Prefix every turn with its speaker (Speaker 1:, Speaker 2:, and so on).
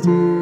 Speaker 1: past.